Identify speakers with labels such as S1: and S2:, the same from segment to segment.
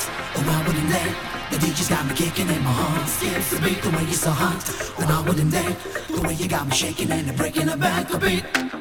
S1: Oh, I wouldn't let the DJ's got me kicking in my heart skips the beat the way you're so hot. When I wouldn't let the way you got me shaking and breaking the back a beat.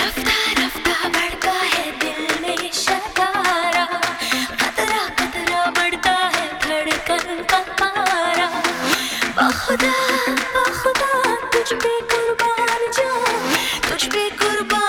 S2: रफ्ता रफ्ता बढ़ता है दिल में शकारा खतरा खतरा बढ़ता है धड़कन का पारा खुदा Speak goodbye.